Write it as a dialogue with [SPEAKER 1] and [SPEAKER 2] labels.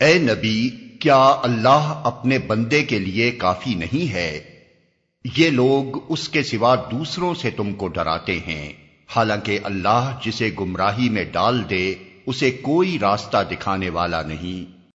[SPEAKER 1] اے نبی، کیا اللہ اپنے بندے کے لیے کافی نہیں ہے؟ یہ لوگ اس کے سوا دوسروں سے تم کو ڈراتے ہیں۔ حالانکہ اللہ جسے گمراہی میں ڈال دے، اسے کوئی راستہ دکھانے والا نہیں۔